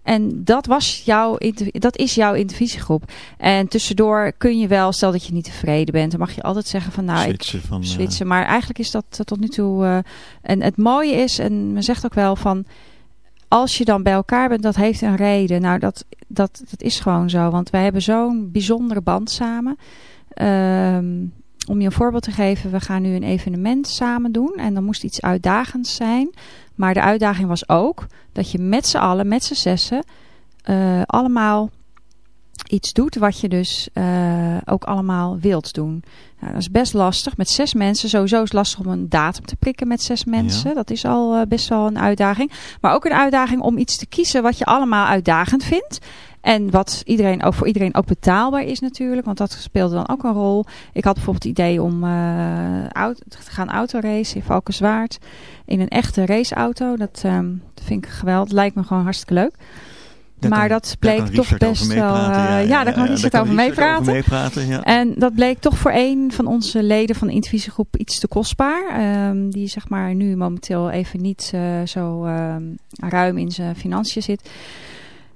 En dat, was jouw, dat is jouw intervisiegroep. En tussendoor kun je wel, stel dat je niet tevreden bent, dan mag je altijd zeggen van nou, switchen ik van, switchen. Maar eigenlijk is dat tot nu toe, uh, en het mooie is, en men zegt ook wel van, als je dan bij elkaar bent, dat heeft een reden. Nou, dat, dat, dat is gewoon zo, want wij hebben zo'n bijzondere band samen. Um, om je een voorbeeld te geven, we gaan nu een evenement samen doen en dan moest iets uitdagends zijn. Maar de uitdaging was ook dat je met z'n allen, met z'n zessen, uh, allemaal iets doet wat je dus uh, ook allemaal wilt doen. Nou, dat is best lastig. Met zes mensen, sowieso is het lastig om een datum te prikken met zes mensen. Ja. Dat is al uh, best wel een uitdaging. Maar ook een uitdaging om iets te kiezen wat je allemaal uitdagend vindt. En wat iedereen ook voor iedereen ook betaalbaar is natuurlijk. Want dat speelde dan ook een rol. Ik had bijvoorbeeld het idee om auto, te gaan autoracen in Valkenswaard. In een echte raceauto. Dat, um, dat vind ik geweldig. Lijkt me gewoon hartstikke leuk. Maar kan, dat bleek toch best wel... Uh, ja, ja, daar kan Richard over meepraten. Mee praten, ja. En dat bleek toch voor een van onze leden van de intervisiegroep iets te kostbaar. Um, die zeg maar nu momenteel even niet uh, zo um, ruim in zijn financiën zit.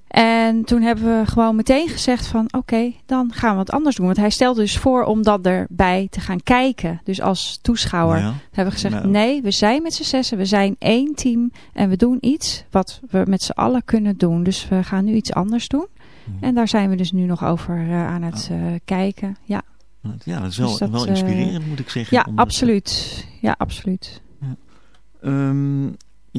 En toen hebben we gewoon meteen gezegd van oké, okay, dan gaan we wat anders doen. Want hij stelde dus voor om dat erbij te gaan kijken. Dus als toeschouwer ja. hebben we gezegd Nou. nee, we zijn met z'n zessen, we zijn één team. En we doen iets wat we met z'n allen kunnen doen. Dus we gaan nu iets anders doen. Mhm. En daar zijn we dus nu nog over uh, aan het uh, kijken. Ja. Ja, dat is wel, Dus dat, wel eh, inspirerend moet ik zeggen. Ja, om dat- absoluut. Ja, absoluut.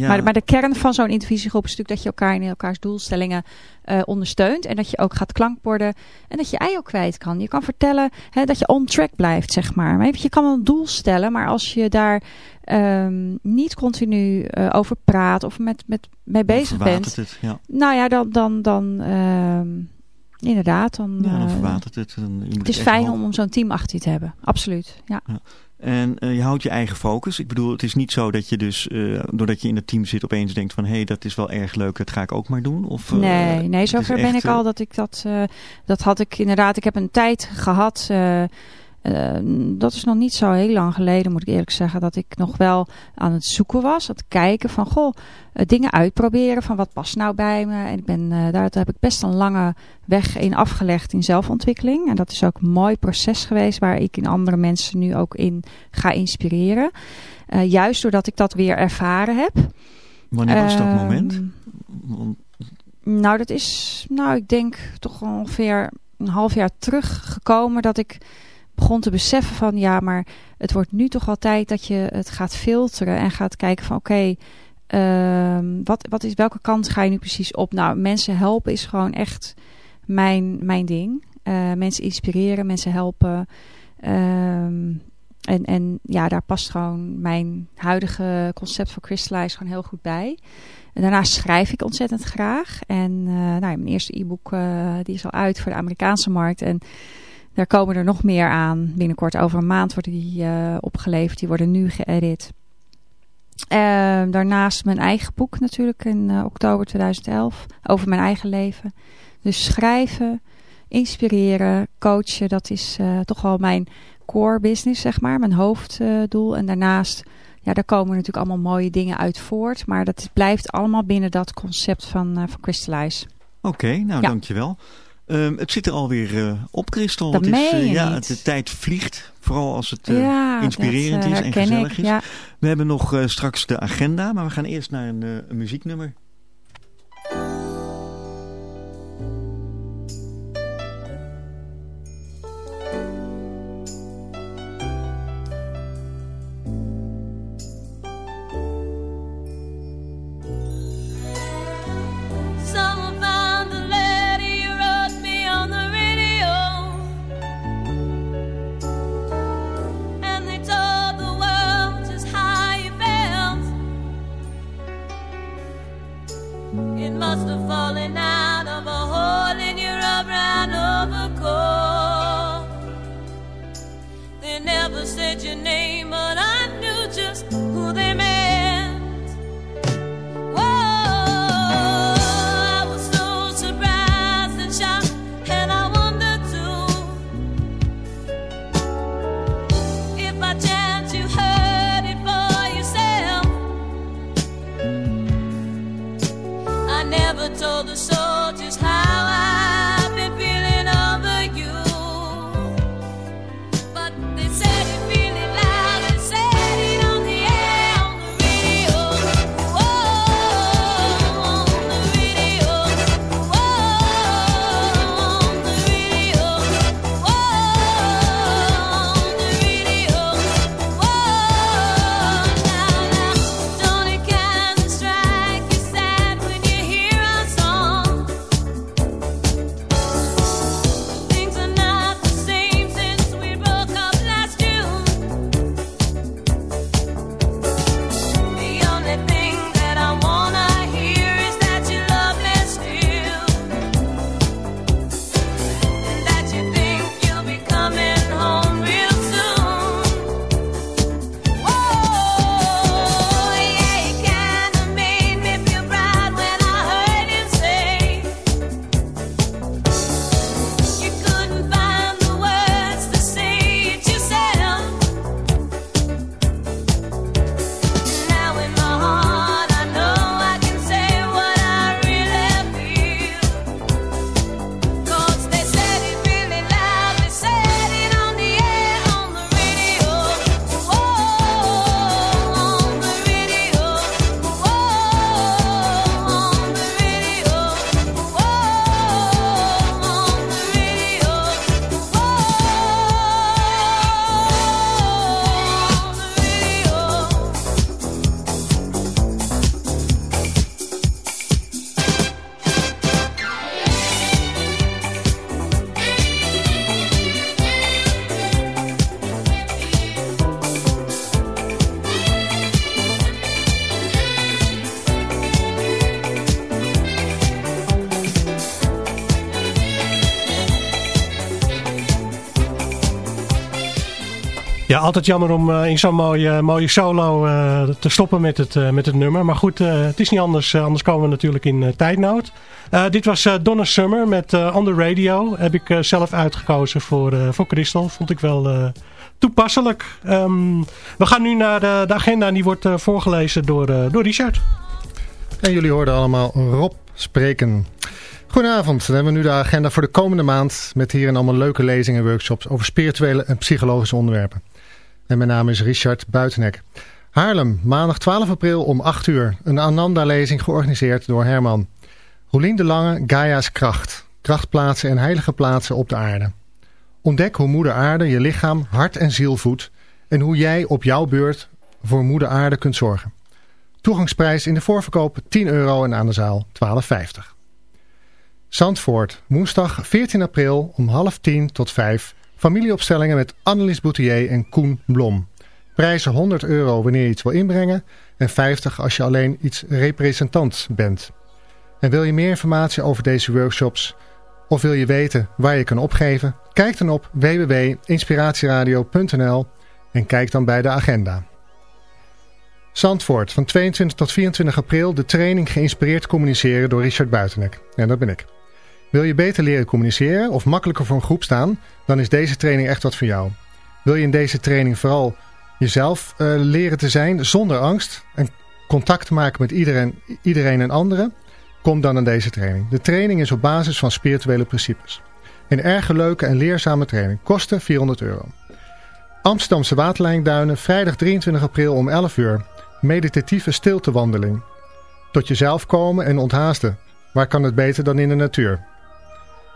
Ja, Maar, maar de kern van zo'n intervisiegroep is natuurlijk dat je elkaar in elkaars doelstellingen eh, ondersteunt. En dat je ook gaat klankborden. En dat je ei ook kwijt kan. Je kan vertellen hè, dat je on track blijft, zeg maar. maar je kan wel een doel stellen, maar als je daar ehm, niet continu eh, over praat of met, met mee bezig bent. Het, ja. Nou ja, dan, dan, dan ehm, inderdaad. Dan, ja, dan eh, verwatert het. Dan, het is fijn om zo'n team achter je te hebben. Absoluut, ja. En eh, je houdt je eigen focus. Ik bedoel, het is niet zo dat je dus, eh, doordat je in het team zit, opeens denkt van... hé, hey, dat is wel erg leuk, dat ga ik ook maar doen. Of, eh, Nee, nee zover ben echt, ik al dat ik dat... dat had ik inderdaad... Ik heb een tijd gehad... eh, eh, dat is nog niet zo heel lang geleden, moet ik eerlijk zeggen, dat ik nog wel aan het zoeken was. Aan het kijken van, goh, eh, dingen uitproberen van wat past nou bij me. En ik ben, eh, daar heb ik best een lange weg in afgelegd in zelfontwikkeling. En dat is ook een mooi proces geweest waar ik in andere mensen nu ook in ga inspireren. Eh, juist doordat ik dat weer ervaren heb. Wanneer was dat Ehm, moment? Nou, dat is, nou, ik denk toch ongeveer een half jaar teruggekomen dat ik begon te beseffen van ja, maar het wordt nu toch wel tijd dat je het gaat filteren en gaat kijken van oké, ehm, wat, wat is, welke kant ga je nu precies op? Nou, mensen helpen is gewoon echt mijn, mijn ding. Uh, mensen inspireren, mensen helpen. Ehm, en, en ja, daar past gewoon mijn huidige concept voor Crystallize gewoon heel goed bij. En daarnaast schrijf ik ontzettend graag. En uh, nou, mijn eerste e-book uh, die is al uit voor de Amerikaanse markt. En daar komen er nog meer aan. Binnenkort over een maand worden die uh, opgeleverd. Die worden nu geëdit. Ehm, daarnaast mijn eigen boek natuurlijk in oktober 2011. Over mijn eigen leven. Dus schrijven, inspireren, coachen. Dat is toch wel mijn core business, zeg maar. Mijn hoofddoel. en daarnaast ja, daar komen natuurlijk allemaal mooie dingen uit voort. Maar dat blijft allemaal binnen dat concept van, van Crystallize. Oké, nou Ja. dankjewel. Ehm, het zit er alweer eh, op, Christel. Dat het is, je ja, de tijd vliegt. Vooral als het eh, ja, inspirerend dat, is en gezellig ik. is. Ja. We hebben nog straks de agenda, maar we gaan eerst naar een, een muzieknummer. Fallen out of a hole in your brown overcoat. They never said your name, but I Altijd jammer om eh, in zo'n mooie, mooie solo eh, te stoppen met het, eh, met het nummer. Maar goed, eh, het is niet anders. eh, anders komen we natuurlijk in eh, tijdnood. Eh, dit was eh, Donna Summer met eh, On The Radio. Heb ik eh, zelf uitgekozen voor, eh, voor Crystal. Vond ik wel eh, toepasselijk. Ehm, we gaan nu naar de, agenda en die wordt eh, voorgelezen door, eh, door Richard. En jullie hoorden allemaal Rob spreken. Goedenavond, dan hebben we nu de agenda voor de komende maand. Met hierin allemaal leuke lezingen en workshops over spirituele en psychologische onderwerpen. En mijn naam is Richard Buitenek. Haarlem, maandag 12 april om 8 uur. Een Ananda-lezing georganiseerd door Herman. Roelien de Lange, Gaia's Kracht. Krachtplaatsen en heilige plaatsen op de aarde. Ontdek hoe moeder aarde je lichaam, hart en ziel voedt en hoe jij op jouw beurt voor moeder aarde kunt zorgen. Toegangsprijs in de voorverkoop 10 euro en aan de zaal 12,50. Zandvoort, woensdag 14 april om half 10 tot 5. Familieopstellingen met Annelies Boutier en Koen Blom. Prijzen 100 euro wanneer je iets wil inbrengen en 50 als je alleen iets representant bent. En wil je meer informatie over deze workshops of wil je weten waar je kan opgeven? Kijk dan op www.inspiratieradio.nl en kijk dan bij de agenda. Zandvoort, van 22 tot 24 april de training geïnspireerd communiceren door Richard Buitenek. En dat ben ik. Wil je beter leren communiceren of makkelijker voor een groep staan, dan is deze training echt wat voor jou. Wil je in deze training vooral jezelf eh, leren te zijn zonder angst en contact maken met iedereen, iedereen en anderen? Kom dan aan deze training. De training is op basis van spirituele principes. Een erg leuke en leerzame training. Kosten 400 euro. Amsterdamse Waterlijnduinen, vrijdag 23 april om 11 uur. Meditatieve stiltewandeling. Tot jezelf komen en onthaasten. Waar kan het beter dan in de natuur?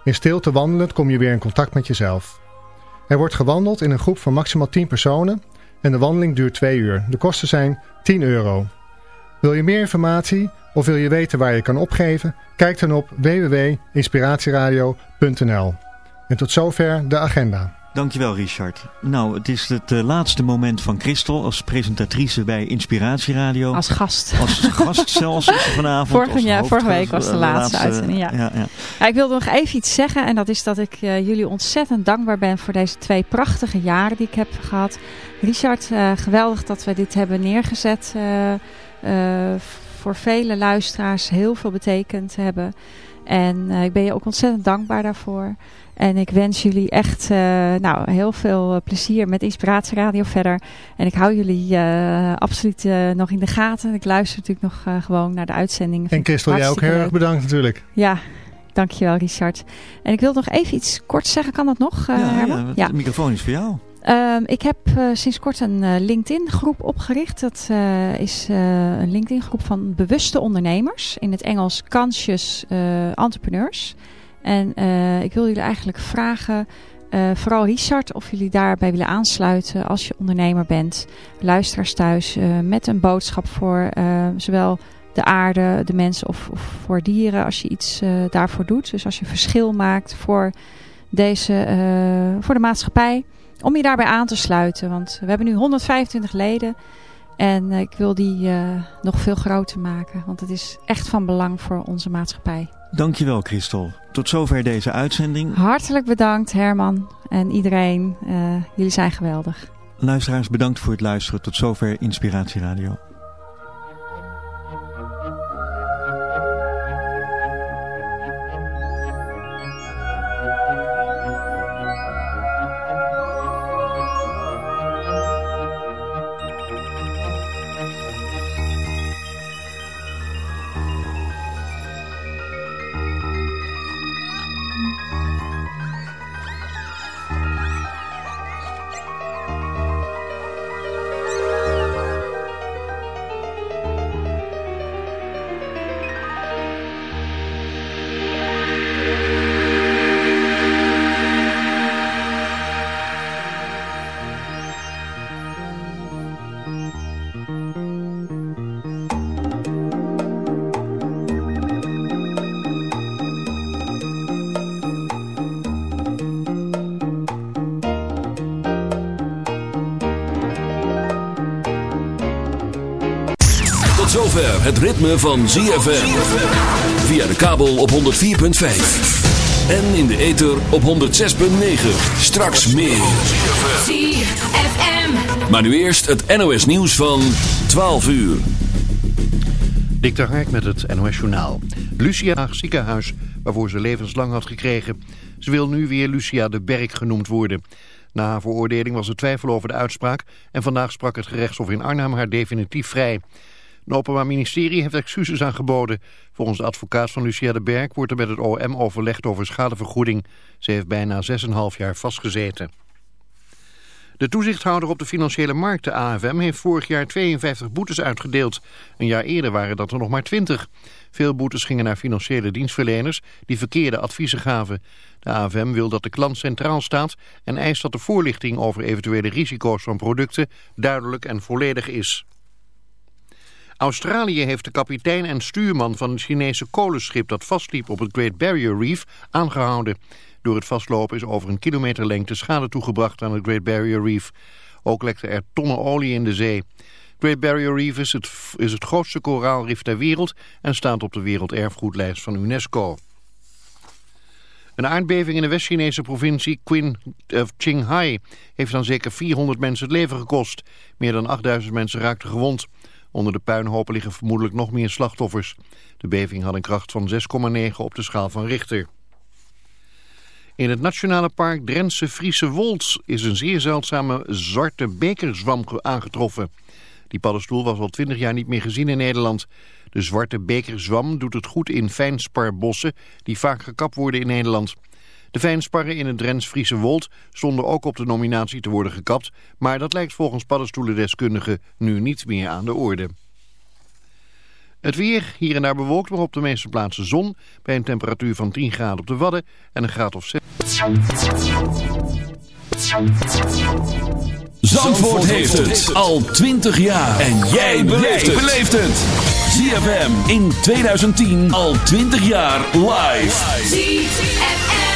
In stilte wandelend kom je weer in contact met jezelf. Er wordt gewandeld in een groep van maximaal 10 personen en de wandeling duurt 2 uur. De kosten zijn 10 euro. Wil je meer informatie of wil je weten waar je kan opgeven? Kijk dan op www.inspiratieradio.nl. En tot zover de agenda. Dankjewel Richard. Nou, het is het eh, laatste moment van Christel als presentatrice bij Inspiratieradio. Als gast. Als gast zelfs vanavond. Vorige, ja, vorige week was de eh, laatste uitzending, ja. ja, ja. Ja, ik wilde nog even iets zeggen en dat is dat ik eh, jullie ontzettend dankbaar ben voor deze twee prachtige jaren die ik heb gehad. Richard, eh, geweldig dat we dit hebben neergezet. eh, eh, voor vele luisteraars heel veel betekend hebben. En eh, ik ben je ook ontzettend dankbaar daarvoor. En ik wens jullie echt eh, nou, heel veel eh, plezier met Inspiratieradio verder. En ik hou jullie eh, absoluut eh, nog in de gaten. Ik luister natuurlijk nog eh, gewoon naar de uitzendingen. En Christel, jij ook heel erg bedankt natuurlijk. Ja, dankjewel Richard. En ik wil nog even iets kort zeggen. Kan dat nog, eh, Ja, Herman? ja, de microfoon is voor jou. Ehm, ik heb eh, sinds kort een eh, LinkedIn-groep opgericht. Dat eh, is eh, een LinkedIn-groep van bewuste ondernemers. In het Engels Conscious eh, Entrepreneurs. En eh, ik wil jullie eigenlijk vragen, eh, vooral Richard, of jullie daarbij willen aansluiten als je ondernemer bent. Luisteraars thuis eh, met een boodschap voor zowel de aarde, de mensen of, of voor dieren. Als je iets daarvoor doet. Dus als je verschil maakt voor, deze, voor de maatschappij om je daarbij aan te sluiten. Want we hebben nu 125 leden. En ik wil die nog veel groter maken. Want het is echt van belang voor onze maatschappij. Dankjewel Christel. Tot zover deze uitzending. Hartelijk bedankt Herman en iedereen. Eh, jullie zijn geweldig. Luisteraars, bedankt voor het luisteren. Tot zover Inspiratieradio. Tot het ritme van ZFM. Via de kabel op 104.5. En in de ether op 106.9. Straks meer. ZFM. Maar nu eerst het NOS nieuws van 12 uur. Dik de Hark met het NOS Journaal. Lucia Haag ziekenhuis, waarvoor ze levenslang had gekregen. Ze wil nu weer Lucia de Berg genoemd worden. Na haar veroordeling was er twijfel over de uitspraak... en vandaag sprak het gerechtshof in Arnhem haar definitief vrij. Het Openbaar Ministerie heeft excuses aangeboden. Volgens de advocaat van Lucia de Berg wordt er met het OM overlegd over schadevergoeding. Ze heeft bijna 6,5 jaar vastgezeten. De toezichthouder op de financiële markt, de AFM, heeft vorig jaar 52 boetes uitgedeeld. Een jaar eerder waren dat er nog maar 20. Veel boetes gingen naar financiële dienstverleners die verkeerde adviezen gaven. De AFM wil dat de klant centraal staat en eist dat de voorlichting over eventuele risico's van producten duidelijk en volledig is. Australië heeft de kapitein en stuurman van het Chinese kolenschip dat vastliep op het Great Barrier Reef aangehouden. Door het vastlopen is over een kilometer lengte schade toegebracht aan het Great Barrier Reef. Ook lekte er tonnen olie in de zee. Great Barrier Reef is het, is het grootste koraalrif ter wereld en staat op de werelderfgoedlijst van UNESCO. Een aardbeving in de West-Chinese provincie Qin, of Qinghai heeft dan zeker 400 mensen het leven gekost. Meer dan 8000 mensen raakten gewond. Onder de puinhopen liggen vermoedelijk nog meer slachtoffers. De beving had een kracht van 6,9 op de schaal van Richter. In het nationale park Drentse Friese Wolds is een zeer zeldzame zwarte bekerzwam aangetroffen. Die paddenstoel was al 20 jaar niet meer gezien in Nederland. De zwarte bekerzwam doet het goed in fijnsparbossen die vaak gekapt worden in Nederland. De fijnsparren in het Drents Friese Wold stonden ook op de nominatie te worden gekapt, maar dat lijkt volgens paddenstoelendeskundigen nu niet meer aan de orde. Het weer, hier en daar bewolkt, maar op de meeste plaatsen zon, bij een temperatuur van 10 graden op de Wadden en een graad of 6. Zandvoort heeft het al 20 jaar. En jij beleeft het. ZFM in 2010 al 20 jaar live.